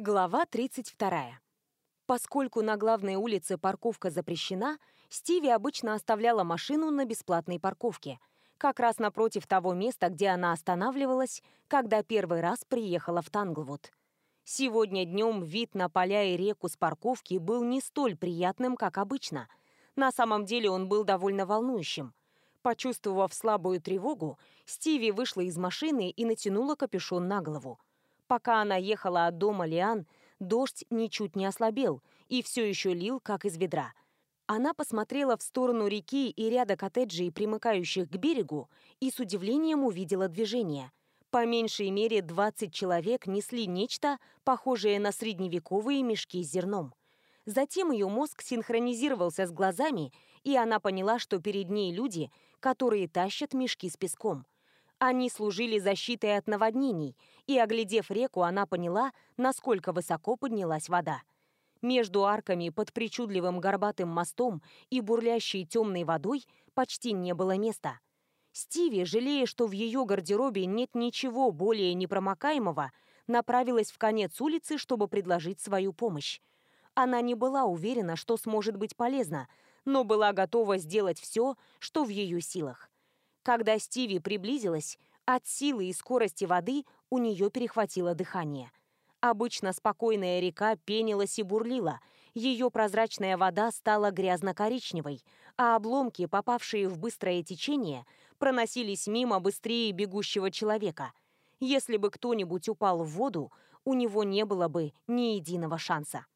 Глава 32. Поскольку на главной улице парковка запрещена, Стиви обычно оставляла машину на бесплатной парковке, как раз напротив того места, где она останавливалась, когда первый раз приехала в Танглвуд. Сегодня днем вид на поля и реку с парковки был не столь приятным, как обычно. На самом деле он был довольно волнующим. Почувствовав слабую тревогу, Стиви вышла из машины и натянула капюшон на голову. Пока она ехала от дома Лиан, дождь ничуть не ослабел и все еще лил, как из ведра. Она посмотрела в сторону реки и ряда коттеджей, примыкающих к берегу, и с удивлением увидела движение. По меньшей мере 20 человек несли нечто, похожее на средневековые мешки с зерном. Затем ее мозг синхронизировался с глазами, и она поняла, что перед ней люди, которые тащат мешки с песком – они служили защитой от наводнений, и, оглядев реку, она поняла, насколько высоко поднялась вода. Между арками под причудливым горбатым мостом и бурлящей темной водой почти не было места. Стиви, жалея, что в ее гардеробе нет ничего более непромокаемого, направилась в конец улицы, чтобы предложить свою помощь. Она не была уверена, что сможет быть полезна, но была готова сделать все, что в ее силах. Когда Стиви приблизилась, от силы и скорости воды у нее перехватило дыхание. Обычно спокойная река пенилась и бурлила, ее прозрачная вода стала грязно-коричневой, а обломки, попавшие в быстрое течение, проносились мимо быстрее бегущего человека. Если бы кто-нибудь упал в воду, у него не было бы ни единого шанса.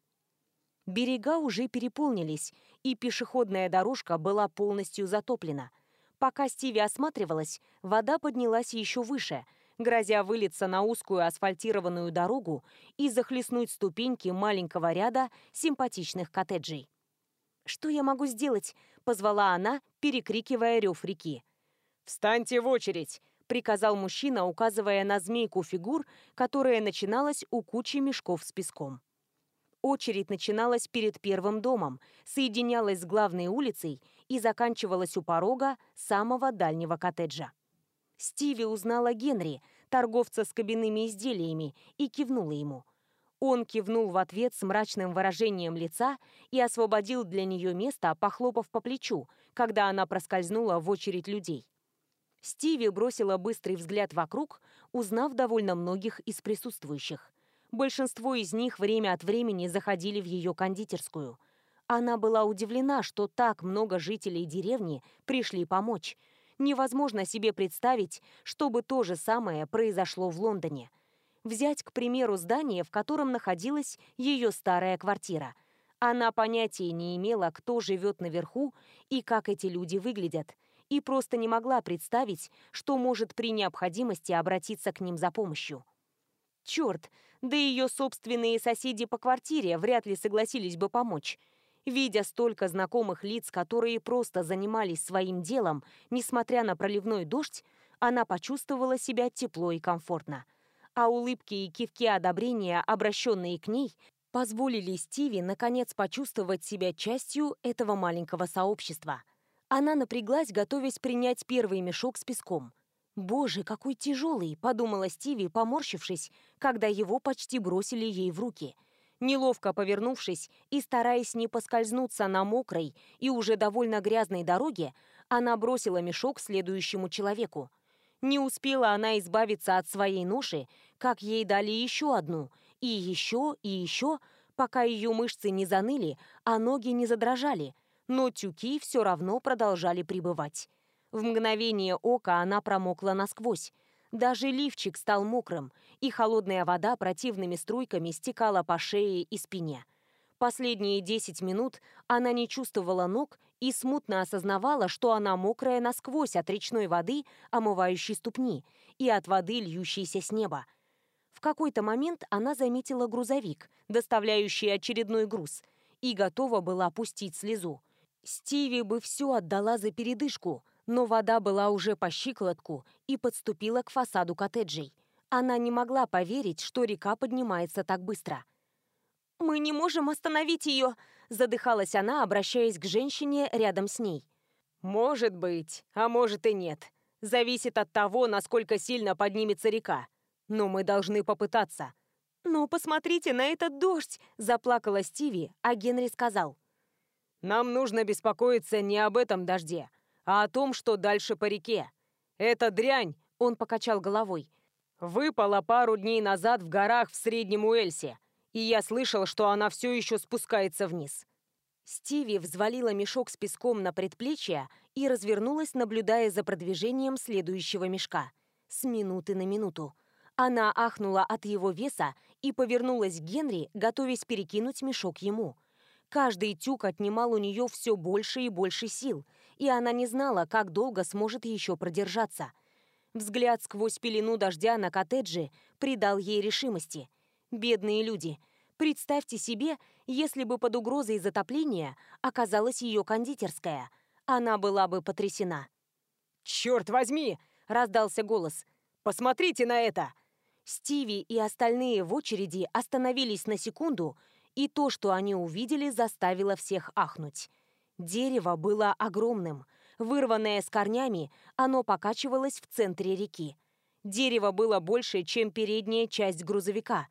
Берега уже переполнились, и пешеходная дорожка была полностью затоплена – Пока Стиви осматривалась, вода поднялась еще выше, грозя вылиться на узкую асфальтированную дорогу и захлестнуть ступеньки маленького ряда симпатичных коттеджей. «Что я могу сделать?» — позвала она, перекрикивая рев реки. «Встаньте в очередь!» — приказал мужчина, указывая на змейку фигур, которая начиналась у кучи мешков с песком. Очередь начиналась перед первым домом, соединялась с главной улицей и заканчивалась у порога самого дальнего коттеджа. Стиви узнала Генри, торговца с кабинными изделиями, и кивнула ему. Он кивнул в ответ с мрачным выражением лица и освободил для нее место, похлопав по плечу, когда она проскользнула в очередь людей. Стиви бросила быстрый взгляд вокруг, узнав довольно многих из присутствующих. Большинство из них время от времени заходили в ее кондитерскую. Она была удивлена, что так много жителей деревни пришли помочь. Невозможно себе представить, чтобы то же самое произошло в Лондоне. Взять, к примеру, здание, в котором находилась ее старая квартира. Она понятия не имела, кто живет наверху и как эти люди выглядят, и просто не могла представить, что может при необходимости обратиться к ним за помощью. «Черт!» Да и ее собственные соседи по квартире вряд ли согласились бы помочь. Видя столько знакомых лиц, которые просто занимались своим делом, несмотря на проливной дождь, она почувствовала себя тепло и комфортно. А улыбки и кивки одобрения, обращенные к ней, позволили Стиви наконец почувствовать себя частью этого маленького сообщества. Она напряглась, готовясь принять первый мешок с песком – «Боже, какой тяжелый!» – подумала Стиви, поморщившись, когда его почти бросили ей в руки. Неловко повернувшись и стараясь не поскользнуться на мокрой и уже довольно грязной дороге, она бросила мешок следующему человеку. Не успела она избавиться от своей ноши, как ей дали еще одну, и еще, и еще, пока ее мышцы не заныли, а ноги не задрожали, но тюки все равно продолжали пребывать. В мгновение ока она промокла насквозь. Даже лифчик стал мокрым, и холодная вода противными струйками стекала по шее и спине. Последние 10 минут она не чувствовала ног и смутно осознавала, что она мокрая насквозь от речной воды, омывающей ступни, и от воды, льющейся с неба. В какой-то момент она заметила грузовик, доставляющий очередной груз, и готова была пустить слезу. Стиви бы все отдала за передышку — но вода была уже по щиколотку и подступила к фасаду коттеджей. Она не могла поверить, что река поднимается так быстро. «Мы не можем остановить ее!» – задыхалась она, обращаясь к женщине рядом с ней. «Может быть, а может и нет. Зависит от того, насколько сильно поднимется река. Но мы должны попытаться». «Но посмотрите на этот дождь!» – заплакала Стиви, а Генри сказал. «Нам нужно беспокоиться не об этом дожде, а о том, что дальше по реке. это дрянь, он покачал головой, выпала пару дней назад в горах в Среднем Уэльсе, и я слышал, что она все еще спускается вниз. Стиви взвалила мешок с песком на предплечье и развернулась, наблюдая за продвижением следующего мешка. С минуты на минуту. Она ахнула от его веса и повернулась к Генри, готовясь перекинуть мешок ему. Каждый тюк отнимал у нее все больше и больше сил – и она не знала, как долго сможет еще продержаться. Взгляд сквозь пелену дождя на коттедже придал ей решимости. Бедные люди. Представьте себе, если бы под угрозой затопления оказалась ее кондитерская. Она была бы потрясена. «Черт возьми!» — раздался голос. «Посмотрите на это!» Стиви и остальные в очереди остановились на секунду, и то, что они увидели, заставило всех ахнуть. Дерево было огромным. Вырванное с корнями, оно покачивалось в центре реки. Дерево было больше, чем передняя часть грузовика.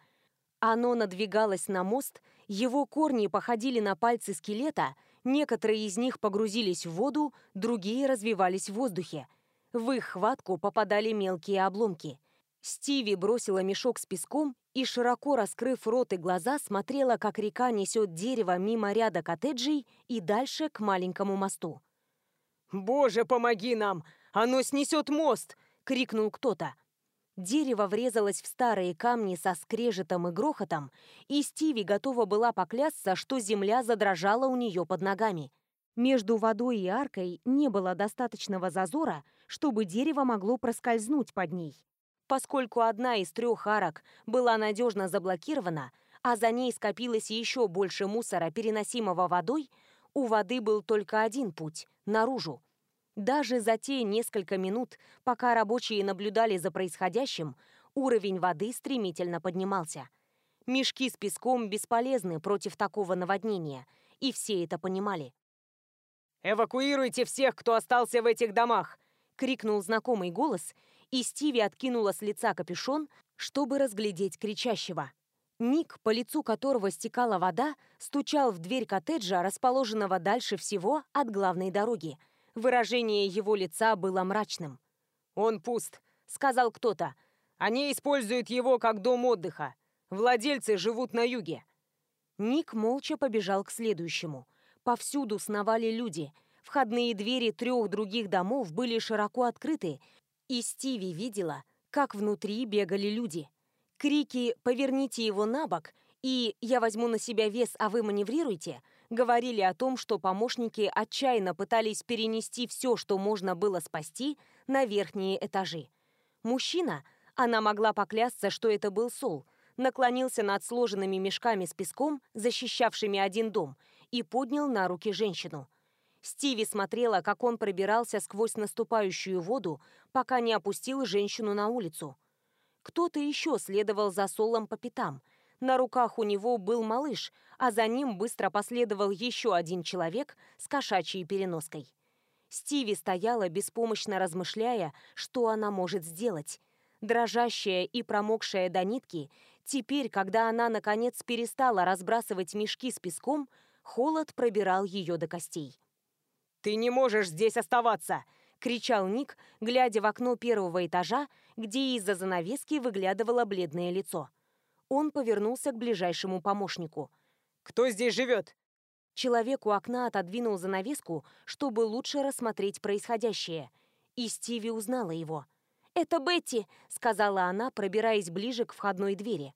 Оно надвигалось на мост, его корни походили на пальцы скелета, некоторые из них погрузились в воду, другие развивались в воздухе. В их хватку попадали мелкие обломки. Стиви бросила мешок с песком и, широко раскрыв рот и глаза, смотрела, как река несет дерево мимо ряда коттеджей и дальше к маленькому мосту. «Боже, помоги нам! Оно снесет мост!» — крикнул кто-то. Дерево врезалось в старые камни со скрежетом и грохотом, и Стиви готова была поклясться, что земля задрожала у нее под ногами. Между водой и аркой не было достаточного зазора, чтобы дерево могло проскользнуть под ней. Поскольку одна из трех арок была надежно заблокирована, а за ней скопилось еще больше мусора, переносимого водой, у воды был только один путь – наружу. Даже за те несколько минут, пока рабочие наблюдали за происходящим, уровень воды стремительно поднимался. Мешки с песком бесполезны против такого наводнения, и все это понимали. «Эвакуируйте всех, кто остался в этих домах!» — крикнул знакомый голос, и Стиви откинула с лица капюшон, чтобы разглядеть кричащего. Ник, по лицу которого стекала вода, стучал в дверь коттеджа, расположенного дальше всего от главной дороги. Выражение его лица было мрачным. «Он пуст», — сказал кто-то. «Они используют его как дом отдыха. Владельцы живут на юге». Ник молча побежал к следующему. Повсюду сновали люди. Входные двери трех других домов были широко открыты, и Стиви видела, как внутри бегали люди. Крики «Поверните его на бок!» и «Я возьму на себя вес, а вы маневрируйте!» говорили о том, что помощники отчаянно пытались перенести все, что можно было спасти, на верхние этажи. Мужчина, она могла поклясться, что это был Сол, наклонился над сложенными мешками с песком, защищавшими один дом, и поднял на руки женщину – Стиви смотрела, как он пробирался сквозь наступающую воду, пока не опустил женщину на улицу. Кто-то еще следовал за Солом по пятам. На руках у него был малыш, а за ним быстро последовал еще один человек с кошачьей переноской. Стиви стояла, беспомощно размышляя, что она может сделать. Дрожащая и промокшая до нитки, теперь, когда она, наконец, перестала разбрасывать мешки с песком, холод пробирал ее до костей. «Ты не можешь здесь оставаться!» — кричал Ник, глядя в окно первого этажа, где из-за занавески выглядывало бледное лицо. Он повернулся к ближайшему помощнику. «Кто здесь живет?» Человек у окна отодвинул занавеску, чтобы лучше рассмотреть происходящее. И Стиви узнала его. «Это Бетти!» — сказала она, пробираясь ближе к входной двери.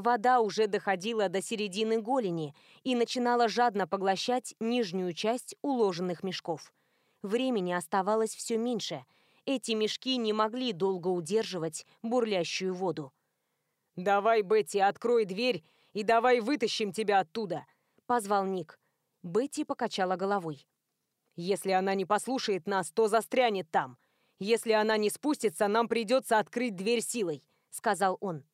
Вода уже доходила до середины голени и начинала жадно поглощать нижнюю часть уложенных мешков. Времени оставалось все меньше. Эти мешки не могли долго удерживать бурлящую воду. «Давай, Бетти, открой дверь и давай вытащим тебя оттуда!» — позвал Ник. Бетти покачала головой. «Если она не послушает нас, то застрянет там. Если она не спустится, нам придется открыть дверь силой», — сказал он.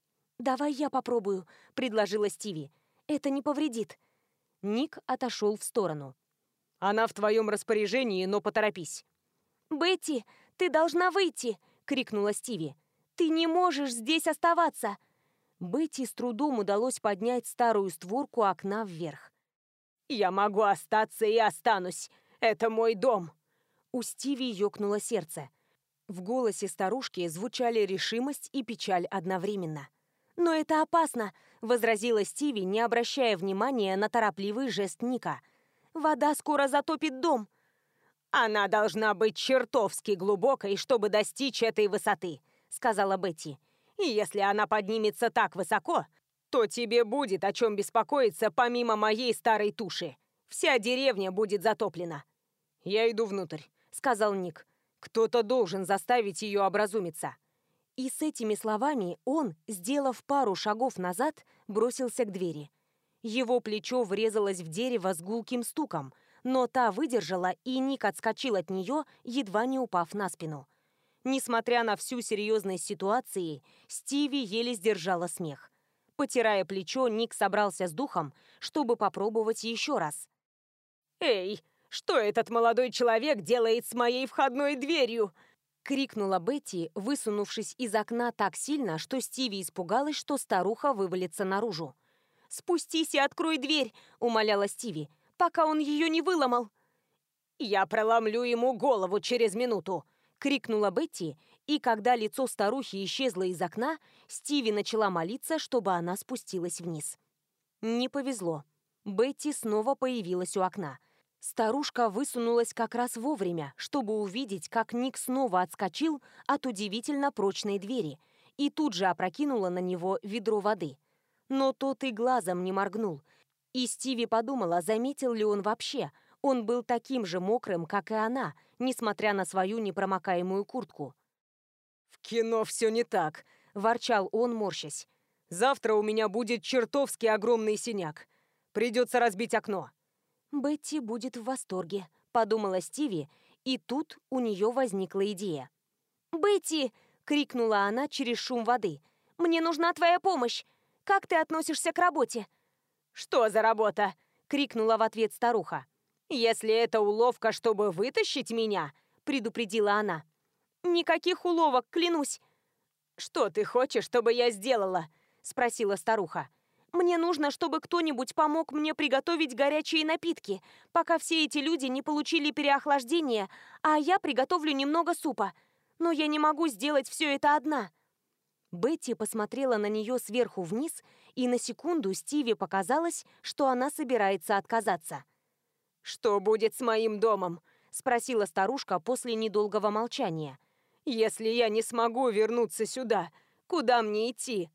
«Давай я попробую», — предложила Стиви. «Это не повредит». Ник отошел в сторону. «Она в твоем распоряжении, но поторопись». «Бетти, ты должна выйти!» — крикнула Стиви. «Ты не можешь здесь оставаться!» Бетти с трудом удалось поднять старую створку окна вверх. «Я могу остаться и останусь! Это мой дом!» У Стиви ёкнуло сердце. В голосе старушки звучали решимость и печаль одновременно. «Но это опасно!» — возразила Стиви, не обращая внимания на торопливый жест Ника. «Вода скоро затопит дом!» «Она должна быть чертовски глубокой, чтобы достичь этой высоты», — сказала Бетти. «И если она поднимется так высоко, то тебе будет о чем беспокоиться помимо моей старой туши. Вся деревня будет затоплена». «Я иду внутрь», — сказал Ник. «Кто-то должен заставить ее образумиться». И с этими словами он, сделав пару шагов назад, бросился к двери. Его плечо врезалось в дерево с гулким стуком, но та выдержала, и Ник отскочил от нее, едва не упав на спину. Несмотря на всю серьезность ситуации, Стиви еле сдержала смех. Потирая плечо, Ник собрался с духом, чтобы попробовать еще раз. «Эй, что этот молодой человек делает с моей входной дверью?» — крикнула Бетти, высунувшись из окна так сильно, что Стиви испугалась, что старуха вывалится наружу. «Спустись и открой дверь!» — умоляла Стиви, пока он ее не выломал. «Я проломлю ему голову через минуту!» — крикнула Бетти, и когда лицо старухи исчезло из окна, Стиви начала молиться, чтобы она спустилась вниз. Не повезло. Бетти снова появилась у окна — Старушка высунулась как раз вовремя, чтобы увидеть, как Ник снова отскочил от удивительно прочной двери и тут же опрокинула на него ведро воды. Но тот и глазом не моргнул. И Стиви подумала, заметил ли он вообще. Он был таким же мокрым, как и она, несмотря на свою непромокаемую куртку. «В кино все не так», – ворчал он, морщась. «Завтра у меня будет чертовски огромный синяк. Придется разбить окно». Бетти будет в восторге», — подумала Стиви, и тут у нее возникла идея. «Бетти!» — крикнула она через шум воды. «Мне нужна твоя помощь! Как ты относишься к работе?» «Что за работа?» — крикнула в ответ старуха. «Если это уловка, чтобы вытащить меня», — предупредила она. «Никаких уловок, клянусь!» «Что ты хочешь, чтобы я сделала?» — спросила старуха. Мне нужно, чтобы кто-нибудь помог мне приготовить горячие напитки, пока все эти люди не получили переохлаждение, а я приготовлю немного супа. Но я не могу сделать все это одна». Бетти посмотрела на нее сверху вниз, и на секунду Стиве показалось, что она собирается отказаться. «Что будет с моим домом?» – спросила старушка после недолгого молчания. «Если я не смогу вернуться сюда, куда мне идти?»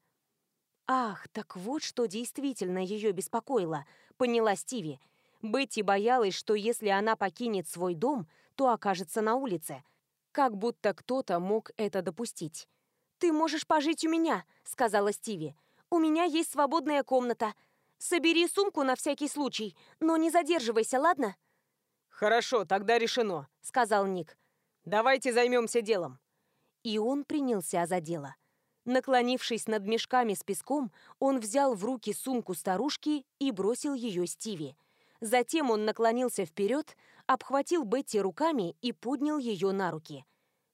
Ах, так вот что действительно ее беспокоило, поняла Стиви. Бетти боялась, что если она покинет свой дом, то окажется на улице. Как будто кто-то мог это допустить. «Ты можешь пожить у меня», — сказала Стиви. «У меня есть свободная комната. Собери сумку на всякий случай, но не задерживайся, ладно?» «Хорошо, тогда решено», — сказал Ник. «Давайте займемся делом». И он принялся за дело. Наклонившись над мешками с песком, он взял в руки сумку старушки и бросил ее Стиви. Затем он наклонился вперед, обхватил Бетти руками и поднял ее на руки.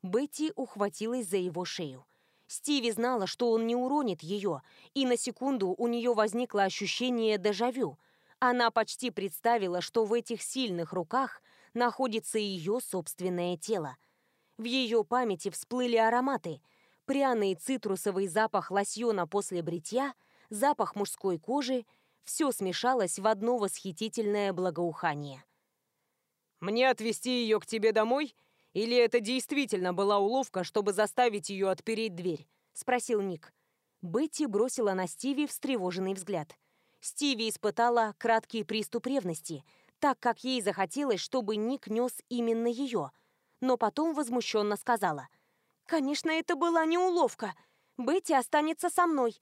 Бетти ухватилась за его шею. Стиви знала, что он не уронит ее, и на секунду у нее возникло ощущение дежавю. Она почти представила, что в этих сильных руках находится ее собственное тело. В ее памяти всплыли ароматы – пряный цитрусовый запах лосьона после бритья, запах мужской кожи — все смешалось в одно восхитительное благоухание. «Мне отвезти ее к тебе домой? Или это действительно была уловка, чтобы заставить ее отпереть дверь?» — спросил Ник. Бетти бросила на Стиви встревоженный взгляд. Стиви испытала краткий приступ ревности, так как ей захотелось, чтобы Ник нес именно ее. Но потом возмущенно сказала — Конечно, это была не уловка. Бетти останется со мной.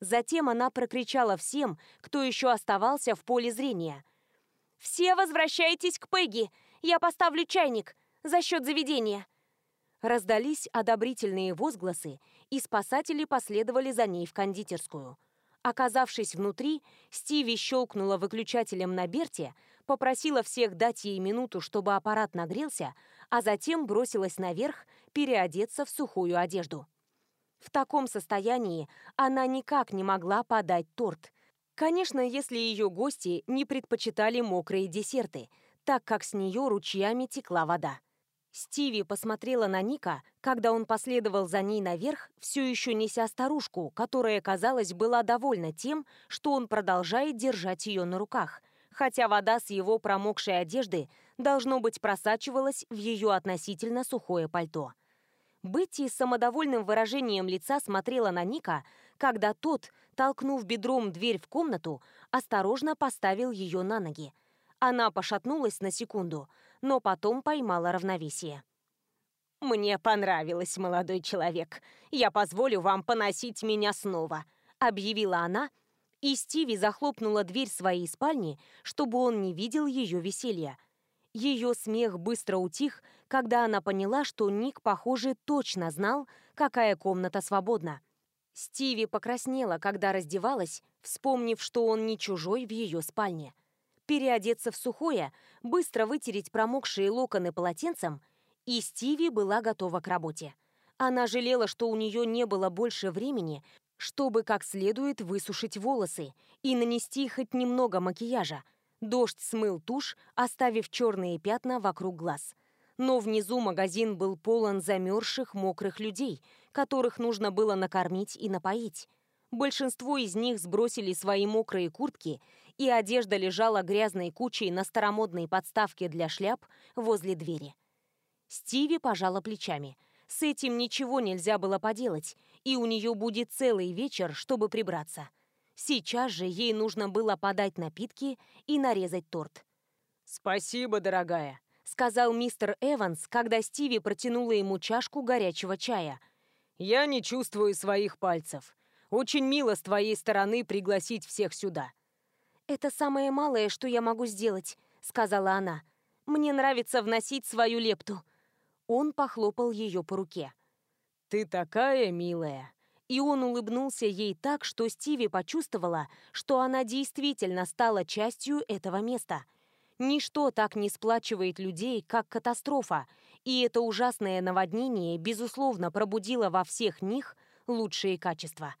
Затем она прокричала всем, кто еще оставался в поле зрения. «Все возвращайтесь к Пегги! Я поставлю чайник за счет заведения!» Раздались одобрительные возгласы, и спасатели последовали за ней в кондитерскую. Оказавшись внутри, Стиви щелкнула выключателем на Берте, попросила всех дать ей минуту, чтобы аппарат нагрелся, а затем бросилась наверх переодеться в сухую одежду. В таком состоянии она никак не могла подать торт. Конечно, если ее гости не предпочитали мокрые десерты, так как с нее ручьями текла вода. Стиви посмотрела на Ника, когда он последовал за ней наверх, все еще неся старушку, которая, казалось, была довольна тем, что он продолжает держать ее на руках, хотя вода с его промокшей одежды должно быть просачивалась в ее относительно сухое пальто. Бетти с самодовольным выражением лица смотрела на Ника, когда тот, толкнув бедром дверь в комнату, осторожно поставил ее на ноги. Она пошатнулась на секунду, но потом поймала равновесие. «Мне понравилось, молодой человек. Я позволю вам поносить меня снова», — объявила она, — и Стиви захлопнула дверь своей спальни, чтобы он не видел ее веселья. Ее смех быстро утих, когда она поняла, что Ник, похоже, точно знал, какая комната свободна. Стиви покраснела, когда раздевалась, вспомнив, что он не чужой в ее спальне. Переодеться в сухое, быстро вытереть промокшие локоны полотенцем, и Стиви была готова к работе. Она жалела, что у нее не было больше времени, чтобы как следует высушить волосы и нанести хоть немного макияжа. Дождь смыл тушь, оставив черные пятна вокруг глаз. Но внизу магазин был полон замерзших, мокрых людей, которых нужно было накормить и напоить. Большинство из них сбросили свои мокрые куртки, и одежда лежала грязной кучей на старомодной подставке для шляп возле двери. Стиви пожала плечами – с этим ничего нельзя было поделать, и у нее будет целый вечер, чтобы прибраться. Сейчас же ей нужно было подать напитки и нарезать торт. «Спасибо, дорогая», — сказал мистер Эванс, когда Стиви протянула ему чашку горячего чая. «Я не чувствую своих пальцев. Очень мило с твоей стороны пригласить всех сюда». «Это самое малое, что я могу сделать», — сказала она. «Мне нравится вносить свою лепту». Он похлопал ее по руке. «Ты такая милая!» И он улыбнулся ей так, что Стиви почувствовала, что она действительно стала частью этого места. Ничто так не сплачивает людей, как катастрофа, и это ужасное наводнение, безусловно, пробудило во всех них лучшие качества.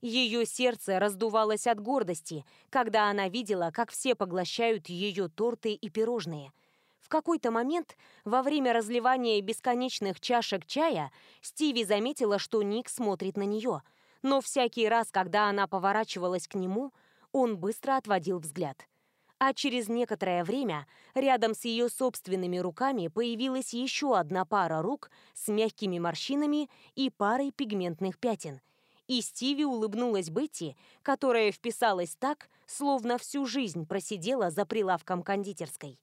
Ее сердце раздувалось от гордости, когда она видела, как все поглощают ее торты и пирожные – в какой-то момент, во время разливания бесконечных чашек чая, Стиви заметила, что Ник смотрит на нее. Но всякий раз, когда она поворачивалась к нему, он быстро отводил взгляд. А через некоторое время рядом с ее собственными руками появилась еще одна пара рук с мягкими морщинами и парой пигментных пятен. И Стиви улыбнулась Бетти, которая вписалась так, словно всю жизнь просидела за прилавком кондитерской.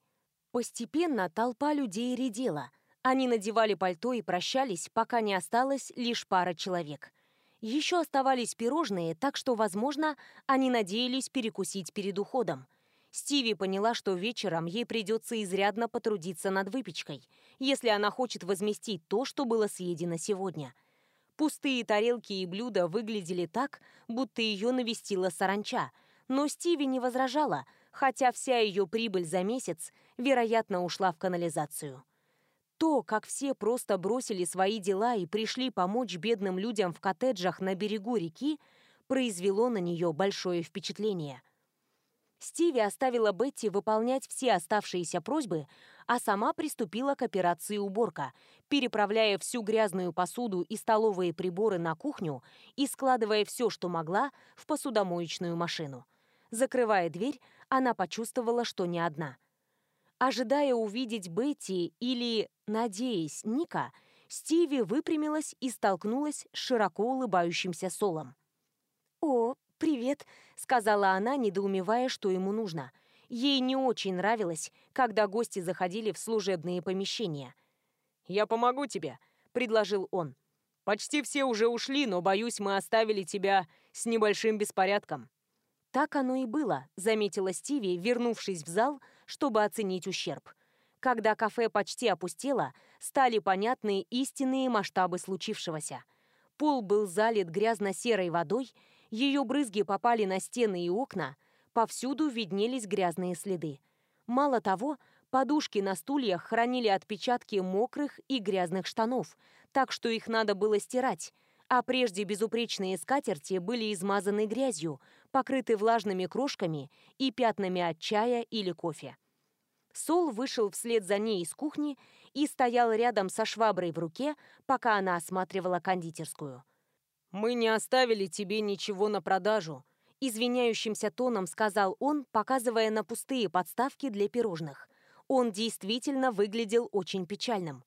Постепенно толпа людей редела. Они надевали пальто и прощались, пока не осталось лишь пара человек. Еще оставались пирожные, так что, возможно, они надеялись перекусить перед уходом. Стиви поняла, что вечером ей придется изрядно потрудиться над выпечкой, если она хочет возместить то, что было съедено сегодня. Пустые тарелки и блюда выглядели так, будто ее навестила саранча, но Стиви не возражала, хотя вся ее прибыль за месяц – вероятно, ушла в канализацию. То, как все просто бросили свои дела и пришли помочь бедным людям в коттеджах на берегу реки, произвело на нее большое впечатление. Стиви оставила Бетти выполнять все оставшиеся просьбы, а сама приступила к операции уборка, переправляя всю грязную посуду и столовые приборы на кухню и складывая все, что могла, в посудомоечную машину. Закрывая дверь, она почувствовала, что не одна – Ожидая увидеть Бетти или «надеясь» Ника, Стиви выпрямилась и столкнулась с широко улыбающимся Солом. «О, привет», — сказала она, недоумевая, что ему нужно. Ей не очень нравилось, когда гости заходили в служебные помещения. «Я помогу тебе», — предложил он. «Почти все уже ушли, но, боюсь, мы оставили тебя с небольшим беспорядком». Так оно и было, заметила Стиви, вернувшись в зал, — чтобы оценить ущерб. Когда кафе почти опустело, стали понятны истинные масштабы случившегося. Пол был залит грязно-серой водой, ее брызги попали на стены и окна, повсюду виднелись грязные следы. Мало того, подушки на стульях хранили отпечатки мокрых и грязных штанов, так что их надо было стирать – а прежде безупречные скатерти были измазаны грязью, покрыты влажными крошками и пятнами от чая или кофе. Сол вышел вслед за ней из кухни и стоял рядом со шваброй в руке, пока она осматривала кондитерскую. «Мы не оставили тебе ничего на продажу», — извиняющимся тоном сказал он, показывая на пустые подставки для пирожных. Он действительно выглядел очень печальным.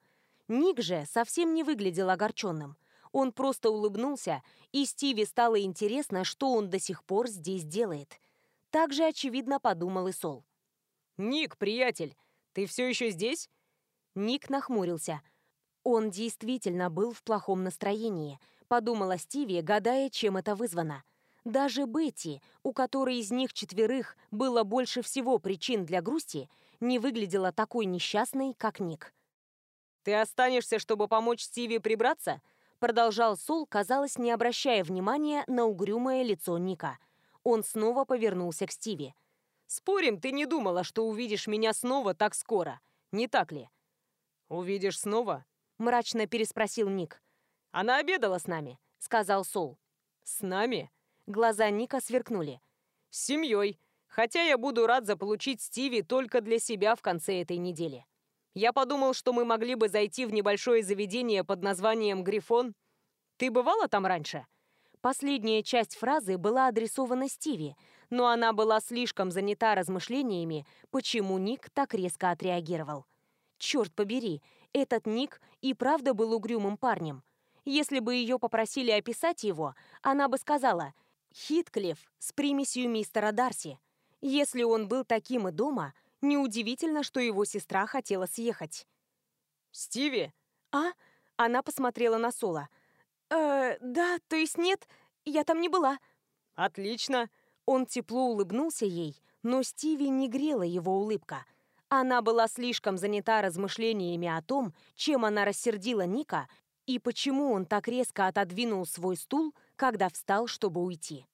Ник же совсем не выглядел огорченным — он просто улыбнулся, и Стиве стало интересно, что он до сих пор здесь делает. Так же, очевидно, подумал и Сол. «Ник, приятель, ты все еще здесь?» Ник нахмурился. Он действительно был в плохом настроении, подумала Стиви, гадая, чем это вызвано. Даже Бетти, у которой из них четверых было больше всего причин для грусти, не выглядела такой несчастной, как Ник. «Ты останешься, чтобы помочь Стиви прибраться?» Продолжал Сул, казалось, не обращая внимания на угрюмое лицо Ника. Он снова повернулся к Стиве. «Спорим, ты не думала, что увидишь меня снова так скоро, не так ли?» «Увидишь снова?» – мрачно переспросил Ник. «Она обедала с нами», – сказал Сул. «С нами?» Глаза Ника сверкнули. «С семьей. Хотя я буду рад заполучить Стиви только для себя в конце этой недели». Я подумал, что мы могли бы зайти в небольшое заведение под названием «Грифон». Ты бывала там раньше?» Последняя часть фразы была адресована Стиви, но она была слишком занята размышлениями, почему Ник так резко отреагировал. Черт побери, этот Ник и правда был угрюмым парнем. Если бы ее попросили описать его, она бы сказала «Хитклифф с примесью мистера Дарси». Если он был таким и дома – Неудивительно, что его сестра хотела съехать. «Стиви?» «А?» Она посмотрела на Соло. «Э, да, то есть нет, я там не была». «Отлично!» Он тепло улыбнулся ей, но Стиви не грела его улыбка. Она была слишком занята размышлениями о том, чем она рассердила Ника и почему он так резко отодвинул свой стул, когда встал, чтобы уйти.